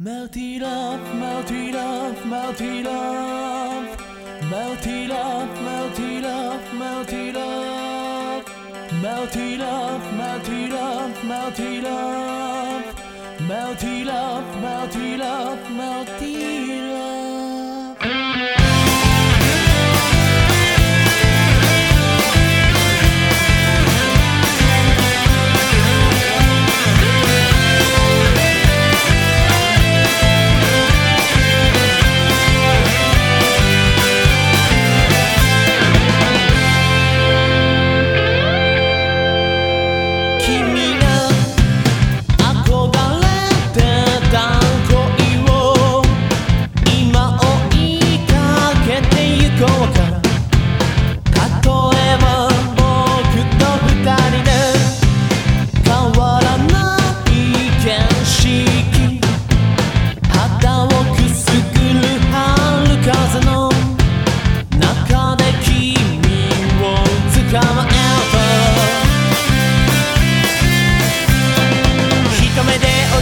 Melt love, up, love, it love, melt love, up. love, it love, melt love, up, love, it love. Melt it up, melt it up,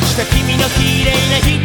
した君の綺麗な日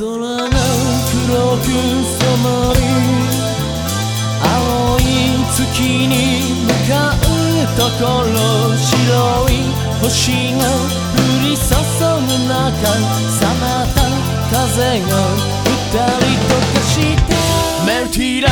空が黒く染まり青い月に向かうところ白い星が降り注ぐ中さまた風が二人と化して。メルティーラ